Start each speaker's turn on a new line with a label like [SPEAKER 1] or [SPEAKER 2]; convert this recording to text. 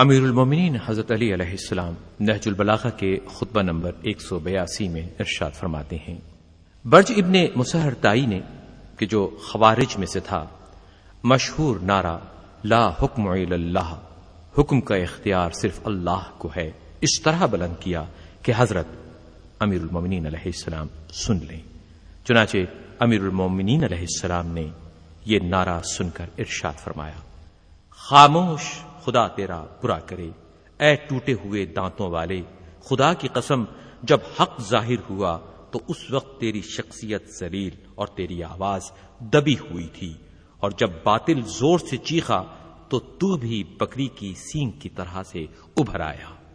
[SPEAKER 1] امیر المومنین حضرت علی علیہ السلام نہج البلاغہ کے خطبہ نمبر ایک سو بیاسی میں ارشاد فرماتے ہیں۔ برج ابن مسہر تائی نے کہ جو خوارج میں سے تھا، مشہور نعرہ لا حکم اللہ حکم کا اختیار صرف اللہ کو ہے، اس طرح بلند کیا کہ حضرت امیر المومنین علیہ السلام سن لیں۔ چنانچہ امیر المومنین علیہ السلام نے یہ نعرہ سن کر ارشاد فرمایا۔ خاموش خدا تیرا برا کرے۔ اے ٹوٹے ہوئے دانتوں والے، خدا کی قسم، جب حق ظاہر ہوا تو اس وقت تیری شخصیت زلیل اور تیری آواز دبی ہوئی تھی۔ اور جب باطل زور سے چیخا تو تو بھی بکری کی سینگ کی طرح سے ابھر آیا۔